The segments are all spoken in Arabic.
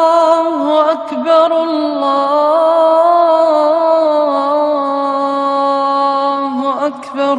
الله أكبر الله أكبر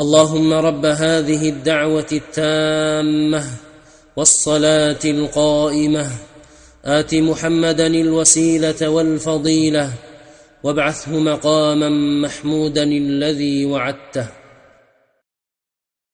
اللهم رب هذه الدعوة التامة والصلاة القائمة. آت محمدا الوسيلة والفضيلة وابعثه مقاما محمودا الذي وعدته.